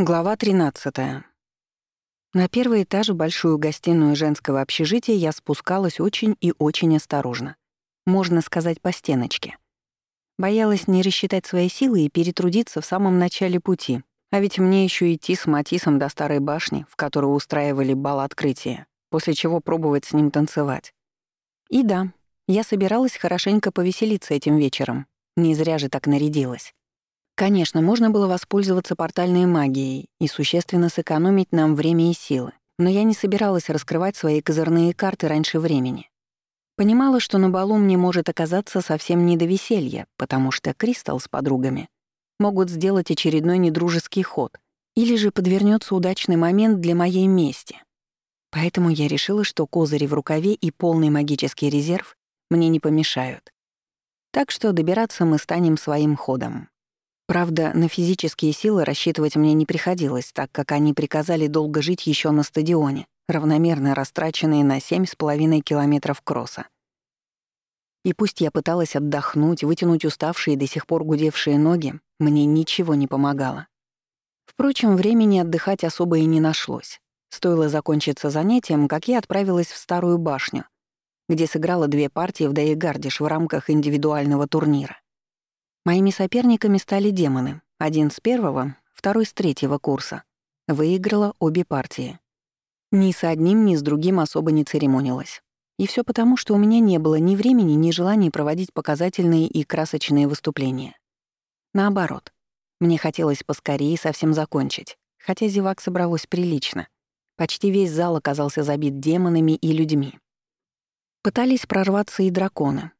Глава 13. На первый этаж большую гостиную женского общежития я спускалась очень и очень осторожно. Можно сказать, по стеночке. Боялась не рассчитать свои силы и перетрудиться в самом начале пути. А ведь мне еще идти с Матисом до старой башни, в которой устраивали бал открытия, после чего пробовать с ним танцевать. И да, я собиралась хорошенько повеселиться этим вечером. Не зря же так нарядилась. Конечно, можно было воспользоваться портальной магией и существенно сэкономить нам время и силы, но я не собиралась раскрывать свои козырные карты раньше времени. Понимала, что на балу мне может оказаться совсем не до веселья, потому что Кристалл с подругами могут сделать очередной недружеский ход или же подвернется удачный момент для моей мести. Поэтому я решила, что козыри в рукаве и полный магический резерв мне не помешают. Так что добираться мы станем своим ходом. Правда, на физические силы рассчитывать мне не приходилось, так как они приказали долго жить еще на стадионе, равномерно растраченные на семь с половиной километров кросса. И пусть я пыталась отдохнуть, вытянуть уставшие до сих пор гудевшие ноги, мне ничего не помогало. Впрочем, времени отдыхать особо и не нашлось. Стоило закончиться занятием, как я отправилась в старую башню, где сыграла две партии в Дейгардиш в рамках индивидуального турнира. Моими соперниками стали демоны. Один с первого, второй с третьего курса. Выиграла обе партии. Ни с одним, ни с другим особо не церемонилась. И все потому, что у меня не было ни времени, ни желания проводить показательные и красочные выступления. Наоборот, мне хотелось поскорее совсем закончить, хотя зевак собралось прилично. Почти весь зал оказался забит демонами и людьми. Пытались прорваться и драконы,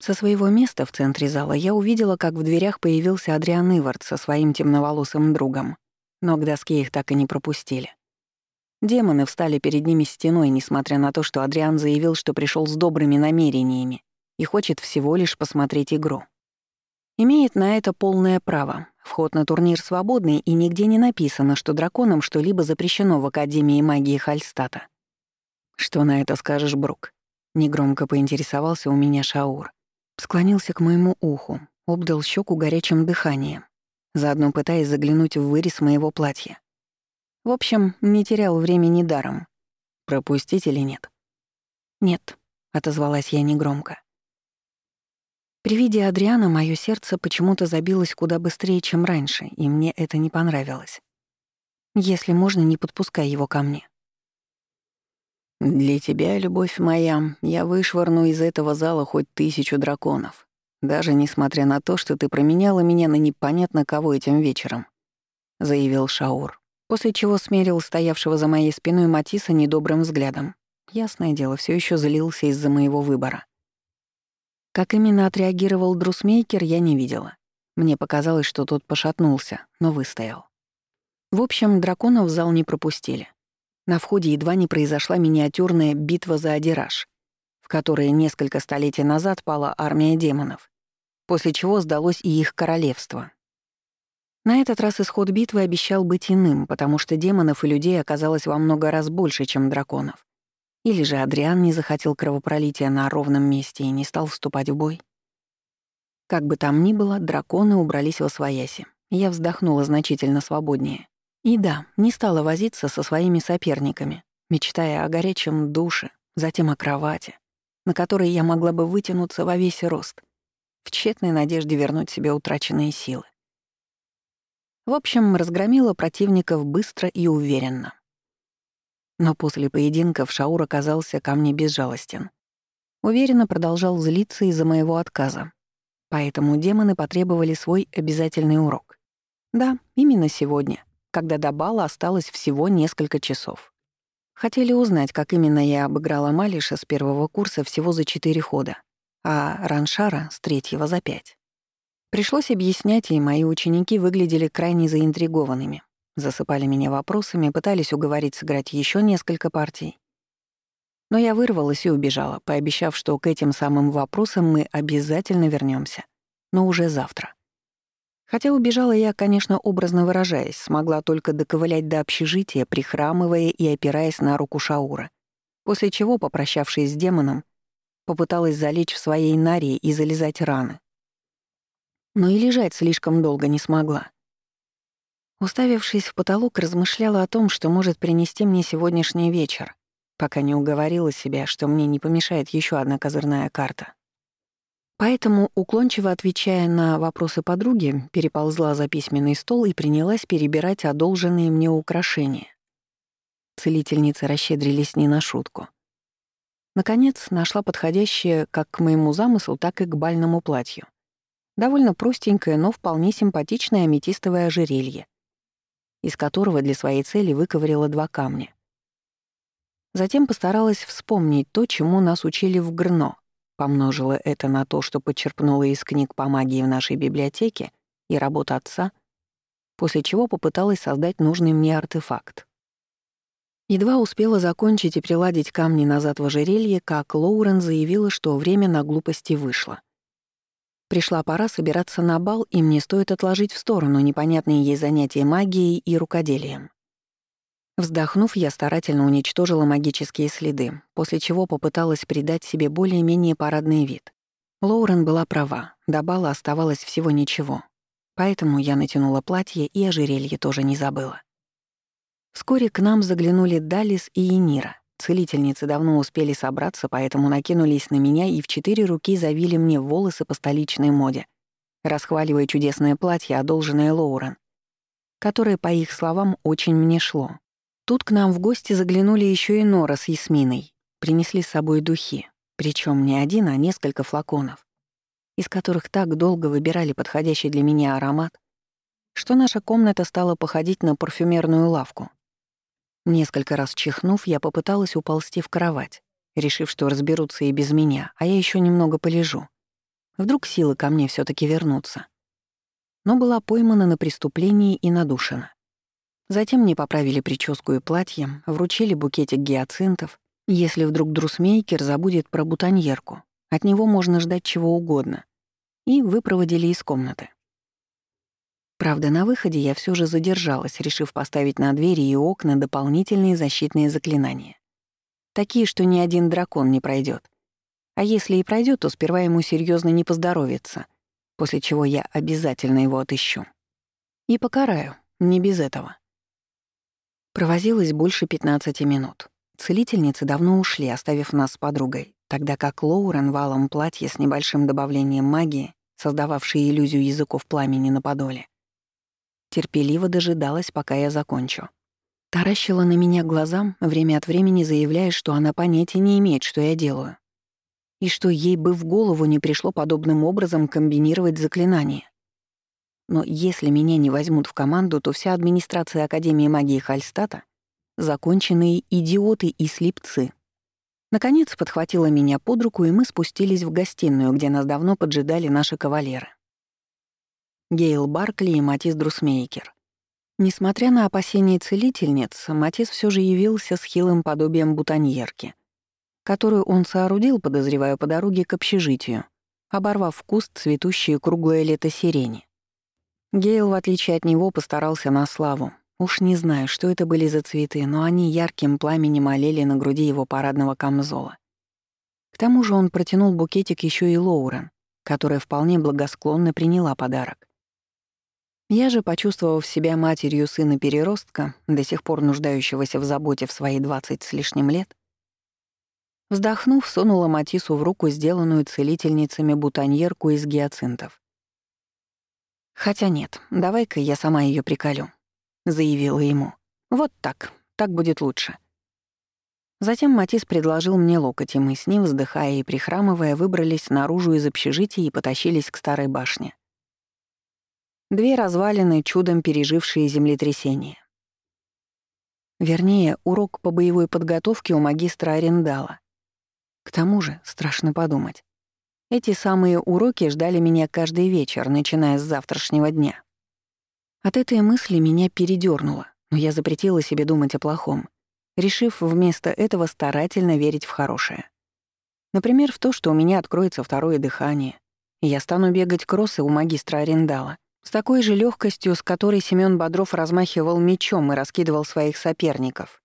со своего места в центре зала я увидела, как в дверях появился Адриан Ивард со своим темноволосым другом, но к доске их так и не пропустили. Демоны встали перед ними стеной, несмотря на то, что Адриан заявил, что пришел с добрыми намерениями и хочет всего лишь посмотреть игру. Имеет на это полное право. Вход на турнир свободный, и нигде не написано, что драконам что-либо запрещено в Академии магии Хальстата. «Что на это скажешь, Брук?» — негромко поинтересовался у меня Шаур. Склонился к моему уху, обдал щеку горячим дыханием, заодно пытаясь заглянуть в вырез моего платья. В общем, не терял времени даром. Пропустить или нет? «Нет», — отозвалась я негромко. При виде Адриана мое сердце почему-то забилось куда быстрее, чем раньше, и мне это не понравилось. Если можно, не подпускай его ко мне. «Для тебя, любовь моя, я вышвырну из этого зала хоть тысячу драконов, даже несмотря на то, что ты променяла меня на непонятно кого этим вечером», — заявил Шаур, после чего смерил стоявшего за моей спиной Матиса недобрым взглядом. Ясное дело, все еще злился из-за моего выбора. Как именно отреагировал Друсмейкер, я не видела. Мне показалось, что тот пошатнулся, но выстоял. В общем, драконов в зал не пропустили. На входе едва не произошла миниатюрная битва за Адираж, в которой несколько столетий назад пала армия демонов, после чего сдалось и их королевство. На этот раз исход битвы обещал быть иным, потому что демонов и людей оказалось во много раз больше, чем драконов. Или же Адриан не захотел кровопролития на ровном месте и не стал вступать в бой. Как бы там ни было, драконы убрались во свояси. Я вздохнула значительно свободнее. И да, не стала возиться со своими соперниками, мечтая о горячем душе, затем о кровати, на которой я могла бы вытянуться во весь рост, в тщетной надежде вернуть себе утраченные силы. В общем, разгромила противников быстро и уверенно. Но после поединков Шаур оказался ко мне безжалостен. Уверенно продолжал злиться из-за моего отказа. Поэтому демоны потребовали свой обязательный урок. Да, именно сегодня — когда до бала осталось всего несколько часов. Хотели узнать, как именно я обыграла Малиша с первого курса всего за четыре хода, а Раншара — с третьего за пять. Пришлось объяснять, и мои ученики выглядели крайне заинтригованными. Засыпали меня вопросами, пытались уговорить сыграть еще несколько партий. Но я вырвалась и убежала, пообещав, что к этим самым вопросам мы обязательно вернемся, но уже завтра. Хотя убежала я, конечно, образно выражаясь, смогла только доковылять до общежития, прихрамывая и опираясь на руку Шаура. После чего, попрощавшись с демоном, попыталась залечь в своей наре и залезать раны. Но и лежать слишком долго не смогла. Уставившись в потолок, размышляла о том, что может принести мне сегодняшний вечер, пока не уговорила себя, что мне не помешает еще одна козырная карта. Поэтому, уклончиво отвечая на вопросы подруги, переползла за письменный стол и принялась перебирать одолженные мне украшения. Целительницы расщедрились не на шутку. Наконец, нашла подходящее как к моему замыслу, так и к бальному платью. Довольно простенькое, но вполне симпатичное аметистовое ожерелье, из которого для своей цели выковырила два камня. Затем постаралась вспомнить то, чему нас учили в ГРНО, помножила это на то, что подчерпнула из книг по магии в нашей библиотеке и работ отца, после чего попыталась создать нужный мне артефакт. Едва успела закончить и приладить камни назад в ожерелье, как Лоурен заявила, что время на глупости вышло. Пришла пора собираться на бал, и мне стоит отложить в сторону непонятные ей занятия магией и рукоделием. Вздохнув, я старательно уничтожила магические следы, после чего попыталась придать себе более-менее парадный вид. Лоурен была права, до бала оставалось всего ничего. Поэтому я натянула платье и ожерелье тоже не забыла. Вскоре к нам заглянули Далис и Енира. Целительницы давно успели собраться, поэтому накинулись на меня и в четыре руки завили мне волосы по столичной моде, расхваливая чудесное платье, одолженное Лоурен, которое, по их словам, очень мне шло. Тут к нам в гости заглянули еще и Нора с Ясминой, принесли с собой духи, причем не один, а несколько флаконов, из которых так долго выбирали подходящий для меня аромат, что наша комната стала походить на парфюмерную лавку. Несколько раз чихнув, я попыталась уползти в кровать, решив, что разберутся и без меня, а я еще немного полежу. Вдруг силы ко мне все таки вернутся. Но была поймана на преступлении и надушена. Затем мне поправили прическу и платье, вручили букетик гиацинтов. Если вдруг друсмейкер забудет про бутоньерку, от него можно ждать чего угодно. И выпроводили из комнаты. Правда, на выходе я все же задержалась, решив поставить на двери и окна дополнительные защитные заклинания. Такие, что ни один дракон не пройдет. А если и пройдет, то сперва ему серьезно не поздоровится, после чего я обязательно его отыщу. И покараю, не без этого. Провозилась больше 15 минут. Целительницы давно ушли, оставив нас с подругой, тогда как Лоурен валом платье с небольшим добавлением магии, создававшей иллюзию языков пламени на подоле, терпеливо дожидалась, пока я закончу. Таращила на меня глазам, время от времени заявляя, что она понятия не имеет, что я делаю. И что ей бы в голову не пришло подобным образом комбинировать заклинания. Но если меня не возьмут в команду, то вся администрация Академии магии Хальстата — законченные идиоты и слепцы. Наконец подхватила меня под руку, и мы спустились в гостиную, где нас давно поджидали наши кавалеры. Гейл Баркли и Матис Друсмейкер. Несмотря на опасения целительниц, Матис все же явился с хилым подобием бутоньерки, которую он соорудил, подозревая по дороге к общежитию, оборвав куст цветущее круглое лето сирени. Гейл, в отличие от него, постарался на славу. Уж не знаю, что это были за цветы, но они ярким пламенем олели на груди его парадного камзола. К тому же он протянул букетик еще и Лоурен, которая вполне благосклонно приняла подарок. Я же, почувствовав себя матерью сына-переростка, до сих пор нуждающегося в заботе в свои двадцать с лишним лет, вздохнув, сунула Матису в руку сделанную целительницами бутоньерку из гиацинтов. «Хотя нет, давай-ка я сама ее приколю», — заявила ему. «Вот так, так будет лучше». Затем Матис предложил мне локоть, и мы с ним, вздыхая и прихрамывая, выбрались наружу из общежития и потащились к старой башне. Две развалины, чудом пережившие землетрясение. Вернее, урок по боевой подготовке у магистра Арендала. К тому же, страшно подумать, эти самые уроки ждали меня каждый вечер, начиная с завтрашнего дня. От этой мысли меня передёрнуло, но я запретила себе думать о плохом, решив вместо этого старательно верить в хорошее. Например, в то, что у меня откроется второе дыхание, и я стану бегать кроссы у магистра Арендала, с такой же легкостью, с которой Семён Бодров размахивал мечом и раскидывал своих соперников.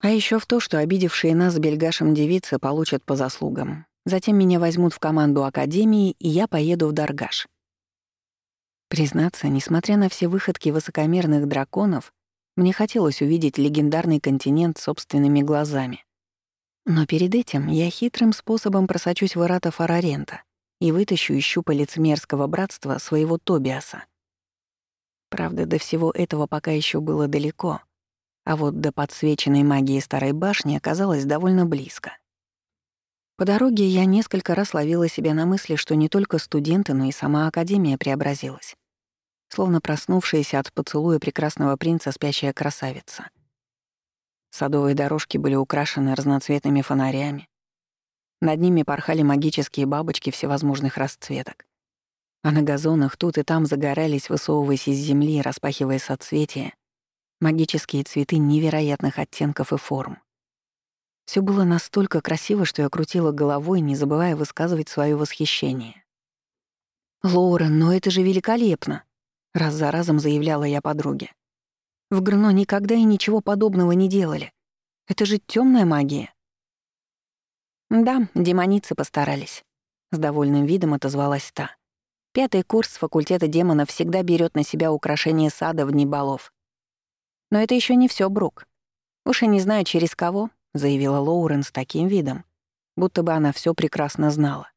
А еще в то, что обидевшие нас с Бельгашем девицы получат по заслугам. Затем меня возьмут в команду Академии, и я поеду в Даргаш. Признаться, несмотря на все выходки высокомерных драконов, мне хотелось увидеть легендарный континент собственными глазами. Но перед этим я хитрым способом просочусь в Ирата Фарарента и вытащу из щупалец мерзкого братства своего Тобиаса. Правда, до всего этого пока еще было далеко, а вот до подсвеченной магии старой башни оказалось довольно близко. По дороге я несколько раз ловила себя на мысли, что не только студенты, но и сама Академия преобразилась. Словно проснувшаяся от поцелуя прекрасного принца спящая красавица. Садовые дорожки были украшены разноцветными фонарями. Над ними порхали магические бабочки всевозможных расцветок. А на газонах тут и там загорались, высовываясь из земли, распахивая соцветия, магические цветы невероятных оттенков и форм. Все было настолько красиво, что я крутила головой, не забывая высказывать свое восхищение. «Лоурен, но это же великолепно!» — раз за разом заявляла я подруге. «В Грно никогда и ничего подобного не делали. Это же темная магия». «Да, демоницы постарались», — с довольным видом отозвалась та. «Пятый курс факультета демонов всегда берет на себя украшение сада в дни балов. Но это еще не все, Брук. Уж и не знаю, через кого, заявила Лоурен с таким видом, будто бы она все прекрасно знала.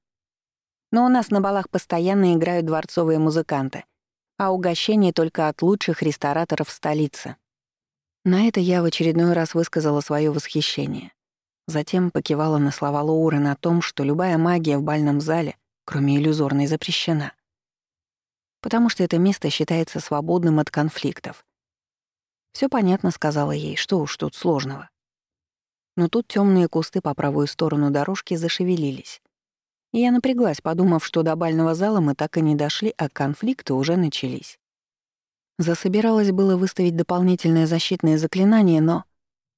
Но у нас на балах постоянно играют дворцовые музыканты, а угощение только от лучших рестораторов столицы. На это я в очередной раз высказала свое восхищение. Затем покивала на слова Лоурен о том, что любая магия в бальном зале, кроме иллюзорной, запрещена. Потому что это место считается свободным от конфликтов. Все понятно», — сказала ей, — «что уж тут сложного». Но тут темные кусты по правую сторону дорожки зашевелились. И я напряглась, подумав, что до бального зала мы так и не дошли, а конфликты уже начались. Засобиралась было выставить дополнительное защитное заклинание, но...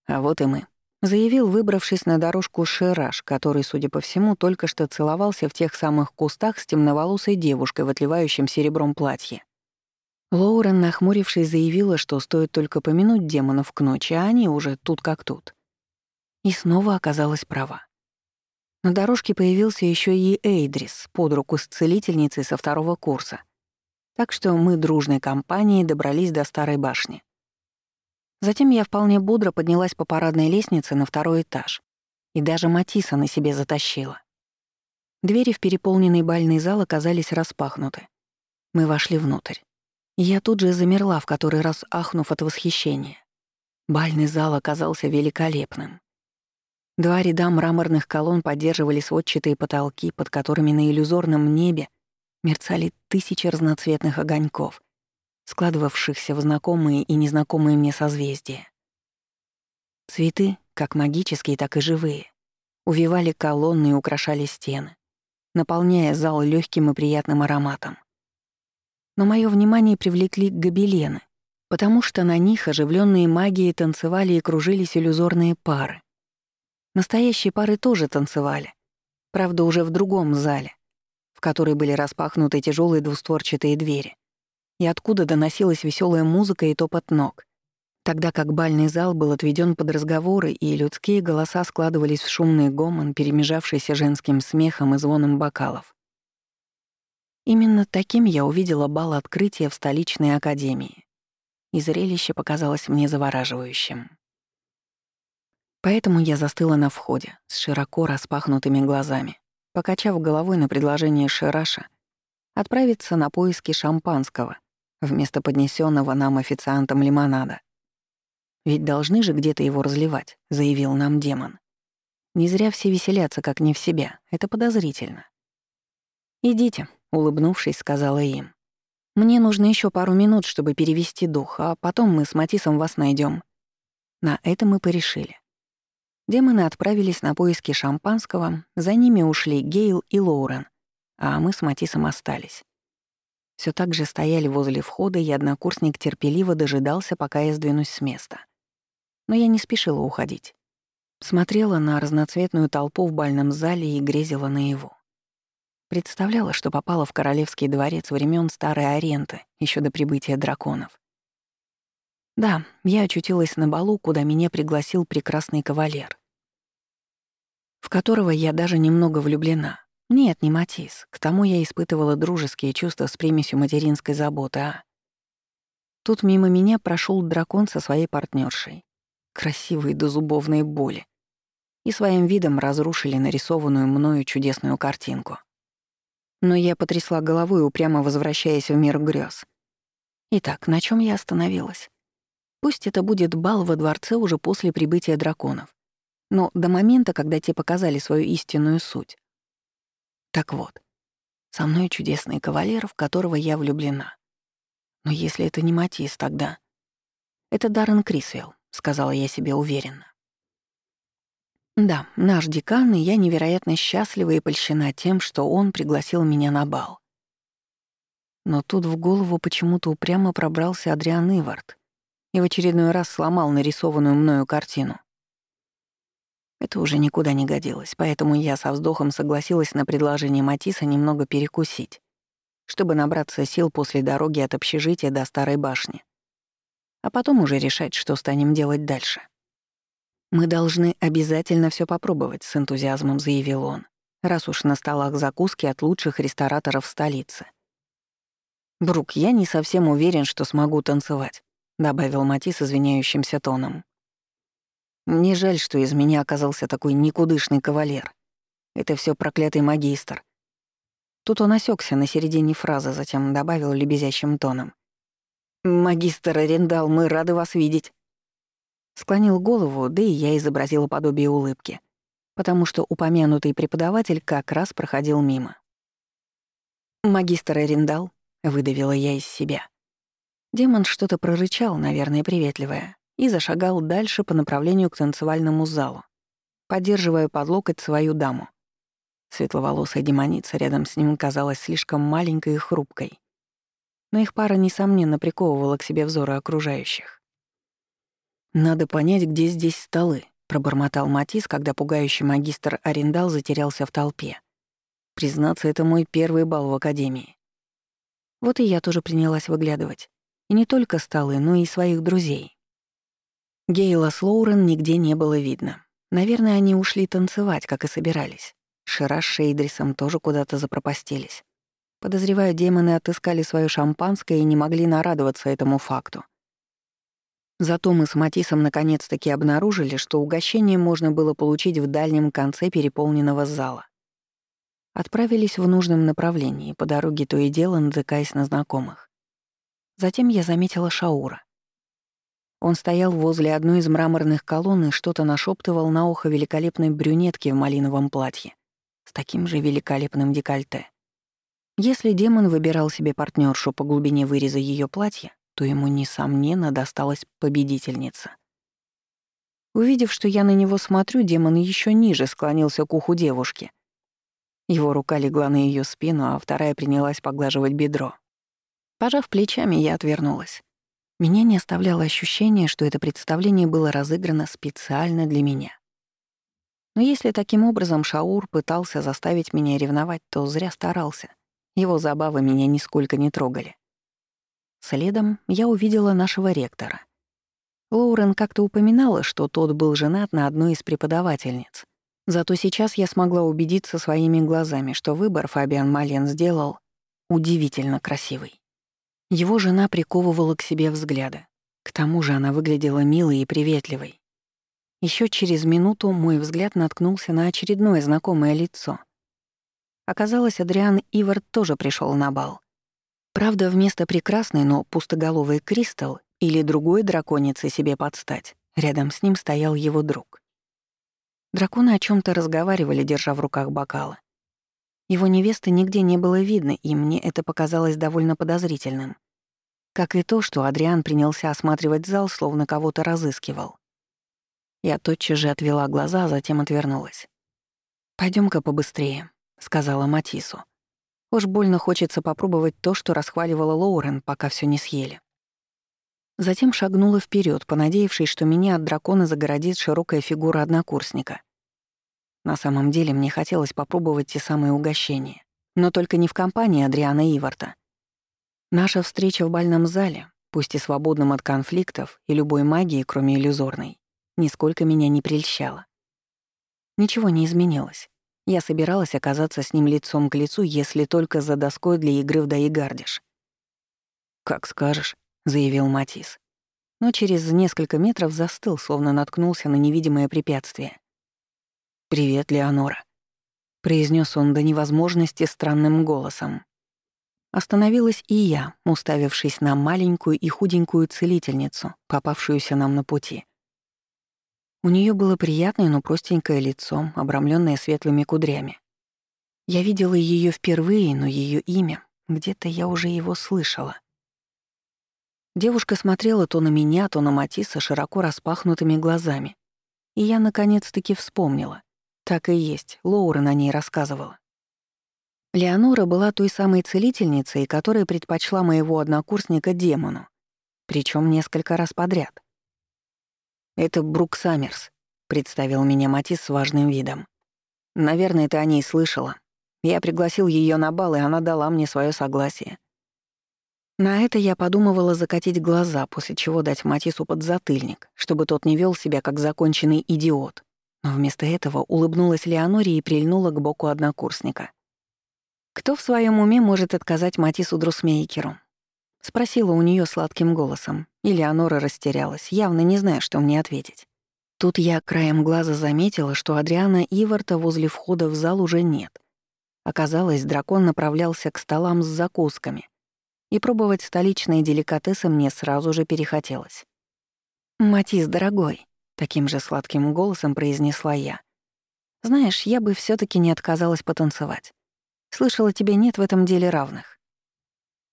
А вот и мы. Заявил, выбравшись на дорожку Шираж, который, судя по всему, только что целовался в тех самых кустах с темноволосой девушкой в отливающем серебром платье. Лоурен, нахмурившись, заявила, что стоит только помянуть демонов к ночи, а они уже тут как тут. И снова оказалась права. На дорожке появился еще и Эйдрис, под руку с целительницей со второго курса. Так что мы дружной компанией добрались до старой башни. Затем я вполне бодро поднялась по парадной лестнице на второй этаж. И даже Матисса на себе затащила. Двери в переполненный бальный зал оказались распахнуты. Мы вошли внутрь. Я тут же замерла, в который раз ахнув от восхищения. Бальный зал оказался великолепным. Два ряда мраморных колонн поддерживали сводчатые потолки, под которыми на иллюзорном небе мерцали тысячи разноцветных огоньков, складывавшихся в знакомые и незнакомые мне созвездия. Цветы, как магические, так и живые, увивали колонны и украшали стены, наполняя зал легким и приятным ароматом но мое внимание привлекли гобелены, потому что на них оживленные магии танцевали и кружились иллюзорные пары. Настоящие пары тоже танцевали, правда, уже в другом зале, в который были распахнуты тяжелые двустворчатые двери, и откуда доносилась веселая музыка и топот ног, тогда как бальный зал был отведен под разговоры, и людские голоса складывались в шумный гомон, перемежавшийся женским смехом и звоном бокалов. Именно таким я увидела бал открытия в столичной академии. И зрелище показалось мне завораживающим. Поэтому я застыла на входе, с широко распахнутыми глазами, покачав головой на предложение Шираша отправиться на поиски шампанского вместо поднесенного нам официантом лимонада. «Ведь должны же где-то его разливать», — заявил нам демон. «Не зря все веселятся, как не в себя. Это подозрительно». «Идите», улыбнувшись, сказала им. «Мне нужно еще пару минут, чтобы перевести дух, а потом мы с Матисом вас найдем. На это мы порешили. Демоны отправились на поиски шампанского, за ними ушли Гейл и Лоурен, а мы с Матисом остались. Все так же стояли возле входа, и однокурсник терпеливо дожидался, пока я сдвинусь с места. Но я не спешила уходить. Смотрела на разноцветную толпу в бальном зале и грезила на его. Представляла, что попала в королевский дворец времен старой аренты, еще до прибытия драконов. Да, я очутилась на балу, куда меня пригласил прекрасный кавалер, в которого я даже немного влюблена. Нет, не Матис. К тому я испытывала дружеские чувства с примесью материнской заботы, а... Тут мимо меня прошел дракон со своей партнершей, красивой до зубовной боли, и своим видом разрушили нарисованную мною чудесную картинку. Но я потрясла головой, упрямо возвращаясь в мир грез. Итак, на чем я остановилась? Пусть это будет бал во дворце уже после прибытия драконов, но до момента, когда те показали свою истинную суть. Так вот, со мной чудесный кавалер, в которого я влюблена. Но если это не Матис, тогда... Это Даррен Крисвелл, сказала я себе уверенно. Да, наш декан, и я невероятно счастлива и польщена тем, что он пригласил меня на бал. Но тут в голову почему-то упрямо пробрался Адриан Ивард и в очередной раз сломал нарисованную мною картину. Это уже никуда не годилось, поэтому я со вздохом согласилась на предложение Матисса немного перекусить, чтобы набраться сил после дороги от общежития до Старой башни. А потом уже решать, что станем делать дальше. «Мы должны обязательно все попробовать», — с энтузиазмом заявил он, раз уж на столах закуски от лучших рестораторов столицы. «Брук, я не совсем уверен, что смогу танцевать», — добавил Матис извиняющимся тоном. Мне жаль, что из меня оказался такой никудышный кавалер. Это все проклятый магистр. Тут он осекся на середине фразы, затем добавил лебезящим тоном. «Магистр Арендал, мы рады вас видеть». Склонил голову, да и я изобразила подобие улыбки, потому что упомянутый преподаватель как раз проходил мимо. «Магистр Арендал», — выдавила я из себя. Демон что-то прорычал, наверное, приветливое, и зашагал дальше по направлению к танцевальному залу, поддерживая под локоть свою даму. Светловолосая демоница рядом с ним казалась слишком маленькой и хрупкой. Но их пара, несомненно, приковывала к себе взоры окружающих. «Надо понять, где здесь столы», — пробормотал Матис, когда пугающий магистр Арендал затерялся в толпе. «Признаться, это мой первый бал в академии». Вот и я тоже принялась выглядывать. И не только столы, но и своих друзей. Гейла с Лоурен нигде не было видно. Наверное, они ушли танцевать, как и собирались. Шира с Шейдрисом тоже куда-то запропастились. Подозреваю, демоны отыскали свое шампанское и не могли нарадоваться этому факту. Зато мы с Матисом наконец-таки обнаружили, что угощение можно было получить в дальнем конце переполненного зала. Отправились в нужном направлении, по дороге то и дело натыкаясь на знакомых. Затем я заметила Шаура. Он стоял возле одной из мраморных колонн и что-то нашептывал на ухо великолепной брюнетке в малиновом платье с таким же великолепным декольте. Если демон выбирал себе партнершу по глубине выреза ее платья, то ему, несомненно, досталась победительница. Увидев, что я на него смотрю, демон еще ниже склонился к уху девушки. Его рука легла на ее спину, а вторая принялась поглаживать бедро. Пожав плечами, я отвернулась. Меня не оставляло ощущение, что это представление было разыграно специально для меня. Но если таким образом Шаур пытался заставить меня ревновать, то зря старался. Его забавы меня нисколько не трогали. Следом я увидела нашего ректора. Лоурен как-то упоминала, что тот был женат на одной из преподавательниц. Зато сейчас я смогла убедиться своими глазами, что выбор Фабиан Мален сделал удивительно красивый. Его жена приковывала к себе взгляды. К тому же она выглядела милой и приветливой. Еще через минуту мой взгляд наткнулся на очередное знакомое лицо. Оказалось, Адриан Ивард тоже пришел на бал. Правда, вместо прекрасной, но пустоголовой Кристал или другой драконицы себе подстать, рядом с ним стоял его друг. Драконы о чем то разговаривали, держа в руках бокалы. Его невесты нигде не было видно, и мне это показалось довольно подозрительным. Как и то, что Адриан принялся осматривать зал, словно кого-то разыскивал. Я тотчас же отвела глаза, а затем отвернулась. пойдем ка побыстрее», — сказала Матису. Уж больно хочется попробовать то, что расхваливала Лоурен, пока все не съели. Затем шагнула вперед, понадеявшись, что меня от дракона загородит широкая фигура однокурсника. На самом деле мне хотелось попробовать те самые угощения, но только не в компании Адриана Иварта, Наша встреча в бальном зале, пусть и свободном от конфликтов и любой магии, кроме иллюзорной, нисколько меня не прельщала. Ничего не изменилось. Я собиралась оказаться с ним лицом к лицу, если только за доской для игры в «Даи гардиш». «Как скажешь», — заявил Матис. Но через несколько метров застыл, словно наткнулся на невидимое препятствие. «Привет, Леонора», — произнес он до невозможности странным голосом. Остановилась и я, уставившись на маленькую и худенькую целительницу, попавшуюся нам на пути. У нее было приятное, но простенькое лицо, обрамленное светлыми кудрями. Я видела ее впервые, но ее имя, где-то я уже его слышала. Девушка смотрела то на меня, то на Матисса широко распахнутыми глазами. И я наконец-таки вспомнила. Так и есть, Лоура на ней рассказывала. Леонора была той самой целительницей, которая предпочла моего однокурсника демону, причем несколько раз подряд. «Это Брук Саммерс», — представил меня Матис с важным видом. «Наверное, ты о ней слышала. Я пригласил ее на бал, и она дала мне свое согласие. На это я подумывала закатить глаза, после чего дать Матису подзатыльник, чтобы тот не вел себя как законченный идиот. Но вместо этого улыбнулась Леоноре и прильнула к боку однокурсника. «Кто в своем уме может отказать Матису Друсмейкеру?» Спросила у нее сладким голосом, и Леонора растерялась, явно не зная, что мне ответить. Тут я краем глаза заметила, что Адриана Иварта возле входа в зал уже нет. Оказалось, дракон направлялся к столам с закусками, и пробовать столичные деликатесы мне сразу же перехотелось. «Матис, дорогой», — таким же сладким голосом произнесла я. «Знаешь, я бы все таки не отказалась потанцевать. Слышала, тебе нет в этом деле равных.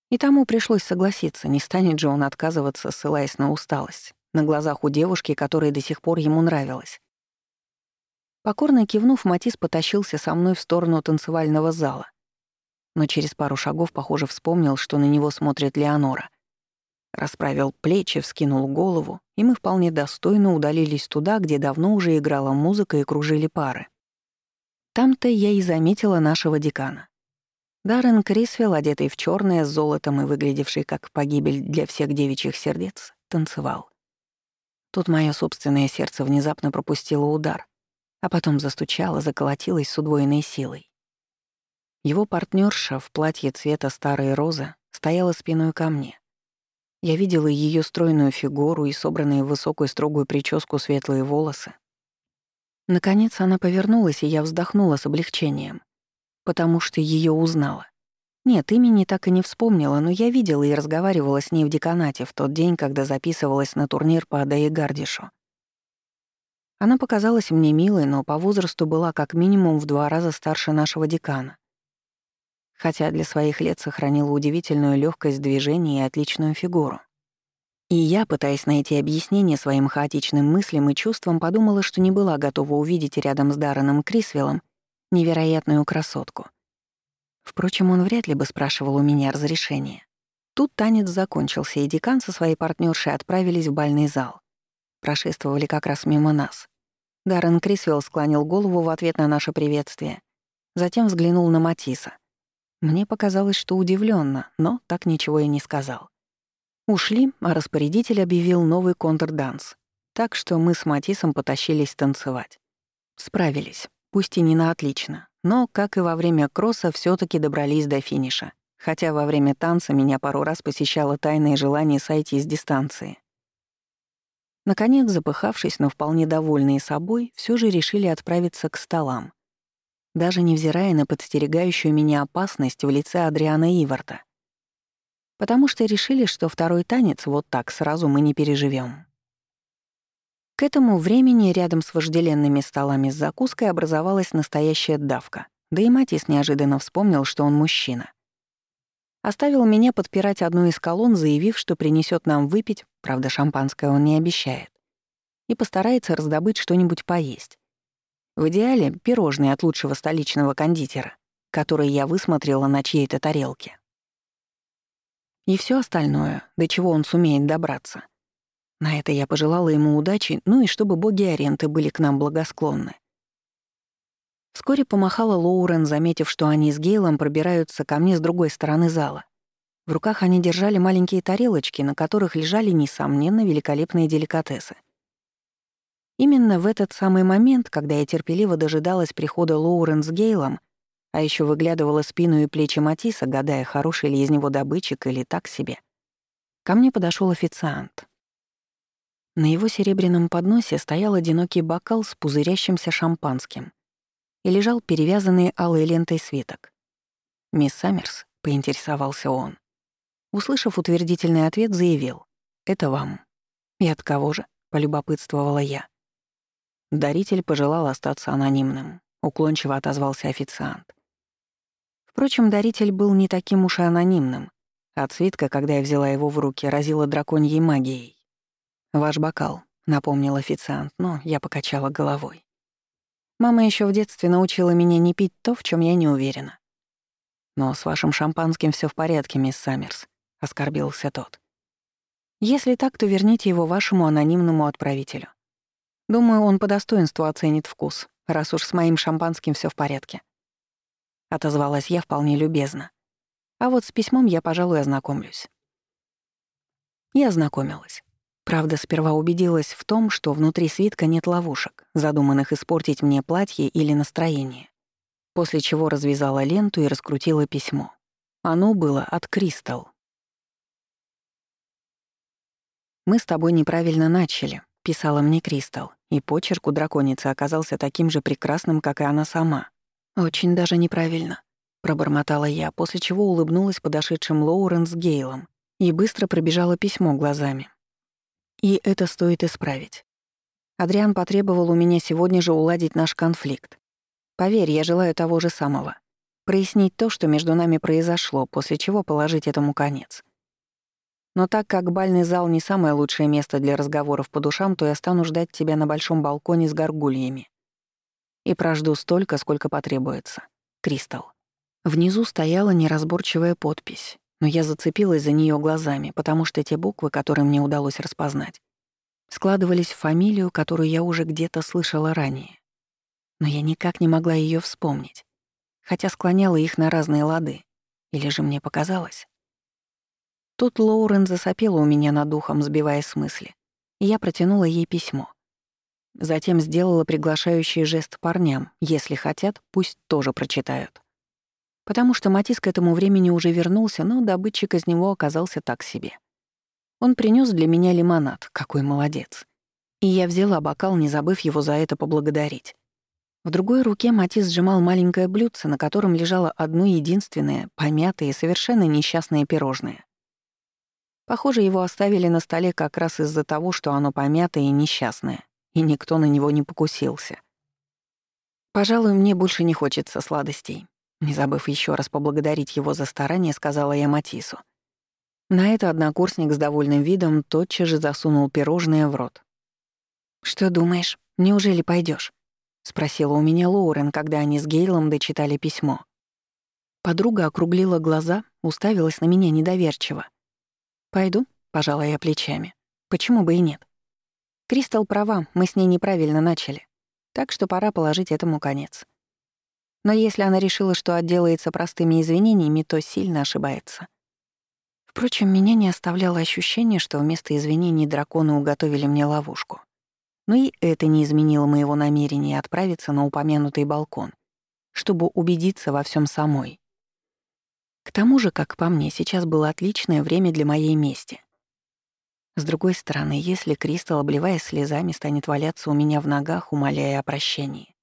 И тому пришлось согласиться, не станет же он отказываться, ссылаясь на усталость, на глазах у девушки, которая до сих пор ему нравилась. Покорно кивнув, Матис потащился со мной в сторону танцевального зала. Но через пару шагов, похоже, вспомнил, что на него смотрит Леонора. Расправил плечи, вскинул голову, и мы вполне достойно удалились туда, где давно уже играла музыка и кружили пары. Там-то я и заметила нашего декана. Даррен Крисвелл, одетый в черное с золотом и выглядевший как погибель для всех девичьих сердец, танцевал. Тут мое собственное сердце внезапно пропустило удар, а потом застучало, заколотилось с удвоенной силой. Его партнерша в платье цвета старой розы стояла спиной ко мне. Я видела ее стройную фигуру и собранные в высокую строгую прическу светлые волосы. Наконец она повернулась, и я вздохнула с облегчением потому что ее узнала. Нет, имени так и не вспомнила, но я видела и разговаривала с ней в деканате в тот день, когда записывалась на турнир по Адаи Гардишу. Она показалась мне милой, но по возрасту была как минимум в два раза старше нашего декана. Хотя для своих лет сохранила удивительную легкость движения и отличную фигуру. И я, пытаясь найти объяснение своим хаотичным мыслям и чувствам, подумала, что не была готова увидеть рядом с Дарреном Крисвеллом невероятную красотку. Впрочем, он вряд ли бы спрашивал у меня разрешения. Тут танец закончился, и декан со своей партнершей отправились в бальный зал. Прошествовали как раз мимо нас. Даррен Крисвелл склонил голову в ответ на наше приветствие. Затем взглянул на Матиса. Мне показалось, что удивленно, но так ничего и не сказал. Ушли, а распорядитель объявил новый контрданс. Так что мы с Матисом потащились танцевать. Справились пусть и не на отлично, но, как и во время кросса, все таки добрались до финиша, хотя во время танца меня пару раз посещало тайное желание сойти с дистанции. Наконец, запыхавшись, но вполне довольные собой, все же решили отправиться к столам, даже невзирая на подстерегающую меня опасность в лице Адриана Иварта. Потому что решили, что второй танец вот так сразу мы не переживем. К этому времени рядом с вожделенными столами с закуской образовалась настоящая давка, да и Матис неожиданно вспомнил, что он мужчина. Оставил меня подпирать одну из колонн, заявив, что принесет нам выпить, правда, шампанское он не обещает, и постарается раздобыть что-нибудь поесть. В идеале — пирожные от лучшего столичного кондитера, которые я высмотрела на чьей-то тарелке. И все остальное, до чего он сумеет добраться. На это я пожелала ему удачи, ну и чтобы боги Аренты были к нам благосклонны. Вскоре помахала Лоурен, заметив, что они с Гейлом пробираются ко мне с другой стороны зала. В руках они держали маленькие тарелочки, на которых лежали, несомненно, великолепные деликатесы. Именно в этот самый момент, когда я терпеливо дожидалась прихода Лоурен с Гейлом, а еще выглядывала спину и плечи Матиса, гадая, хороший ли из него добытчик или так себе, ко мне подошел официант. На его серебряном подносе стоял одинокий бокал с пузырящимся шампанским и лежал перевязанный алой лентой свиток. «Мисс Саммерс», — поинтересовался он. Услышав утвердительный ответ, заявил. «Это вам». «И от кого же?» — полюбопытствовала я. Даритель пожелал остаться анонимным. Уклончиво отозвался официант. Впрочем, даритель был не таким уж и анонимным. От свитка, когда я взяла его в руки, разила драконьей магией. «Ваш бокал», — напомнил официант, но я покачала головой. Мама еще в детстве научила меня не пить то, в чем я не уверена. «Но с вашим шампанским все в порядке, мисс Саммерс», — оскорбился тот. «Если так, то верните его вашему анонимному отправителю. Думаю, он по достоинству оценит вкус, раз уж с моим шампанским все в порядке». Отозвалась я вполне любезно. А вот с письмом я, пожалуй, ознакомлюсь. Я ознакомилась. Правда, сперва убедилась в том, что внутри свитка нет ловушек, задуманных испортить мне платье или настроение. После чего развязала ленту и раскрутила письмо. Оно было от Кристал. «Мы с тобой неправильно начали», — писала мне Кристал, и почерк у драконицы оказался таким же прекрасным, как и она сама. «Очень даже неправильно», — пробормотала я, после чего улыбнулась подошедшим Лоуренс Гейлом и быстро пробежала письмо глазами. И это стоит исправить. Адриан потребовал у меня сегодня же уладить наш конфликт. Поверь, я желаю того же самого. Прояснить то, что между нами произошло, после чего положить этому конец. Но так как бальный зал не самое лучшее место для разговоров по душам, то я стану ждать тебя на большом балконе с горгульями. И прожду столько, сколько потребуется. Кристал. Внизу стояла неразборчивая подпись но я зацепилась за нее глазами, потому что те буквы, которые мне удалось распознать, складывались в фамилию, которую я уже где-то слышала ранее. Но я никак не могла ее вспомнить, хотя склоняла их на разные лады. Или же мне показалось? Тут Лоурен засопела у меня над ухом, сбивая с мысли, я протянула ей письмо. Затем сделала приглашающий жест парням, если хотят, пусть тоже прочитают потому что Матис к этому времени уже вернулся, но добытчик из него оказался так себе. Он принес для меня лимонад, какой молодец. И я взяла бокал, не забыв его за это поблагодарить. В другой руке Матис сжимал маленькое блюдце, на котором лежало одно единственное, помятое и совершенно несчастное пирожное. Похоже, его оставили на столе как раз из-за того, что оно помятое и несчастное, и никто на него не покусился. Пожалуй, мне больше не хочется сладостей. Не забыв еще раз поблагодарить его за старание, сказала я Матису. На это однокурсник с довольным видом тотчас же засунул пирожное в рот. «Что думаешь, неужели пойдешь? спросила у меня Лоурен, когда они с Гейлом дочитали письмо. Подруга округлила глаза, уставилась на меня недоверчиво. «Пойду», — пожала я плечами. «Почему бы и нет?» Кристал права, мы с ней неправильно начали. Так что пора положить этому конец. Но если она решила, что отделается простыми извинениями, то сильно ошибается. Впрочем, меня не оставляло ощущение, что вместо извинений драконы уготовили мне ловушку. Но и это не изменило моего намерения отправиться на упомянутый балкон, чтобы убедиться во всем самой. К тому же, как по мне, сейчас было отличное время для моей мести. С другой стороны, если Кристал, обливаясь слезами, станет валяться у меня в ногах, умоляя о прощении,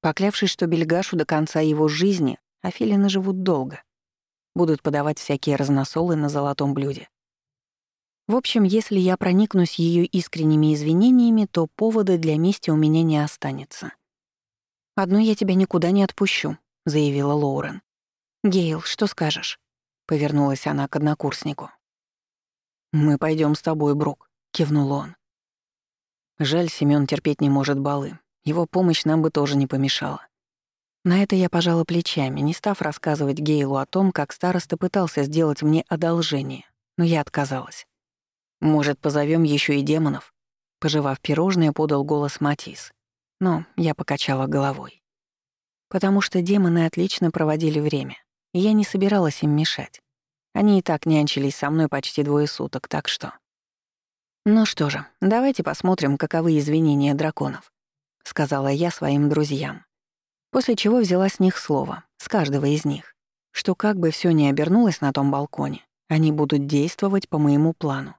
Поклявшись, что Бельгашу до конца его жизни, а филины живут долго, будут подавать всякие разносолы на золотом блюде. В общем, если я проникнусь ее искренними извинениями, то повода для мести у меня не останется. «Одну я тебя никуда не отпущу», — заявила Лоурен. «Гейл, что скажешь?» — повернулась она к однокурснику. «Мы пойдем с тобой, Брук», — кивнул он. Жаль, Семён терпеть не может балы. Его помощь нам бы тоже не помешала. На это я пожала плечами, не став рассказывать Гейлу о том, как староста пытался сделать мне одолжение, но я отказалась. «Может, позовем еще и демонов?» Пожевав пирожное, подал голос Матис. Но я покачала головой. Потому что демоны отлично проводили время, я не собиралась им мешать. Они и так нянчились со мной почти двое суток, так что... «Ну что же, давайте посмотрим, каковы извинения драконов», — сказала я своим друзьям. После чего взяла с них слово, с каждого из них, что как бы все ни обернулось на том балконе, они будут действовать по моему плану.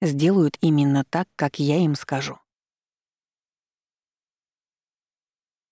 Сделают именно так, как я им скажу.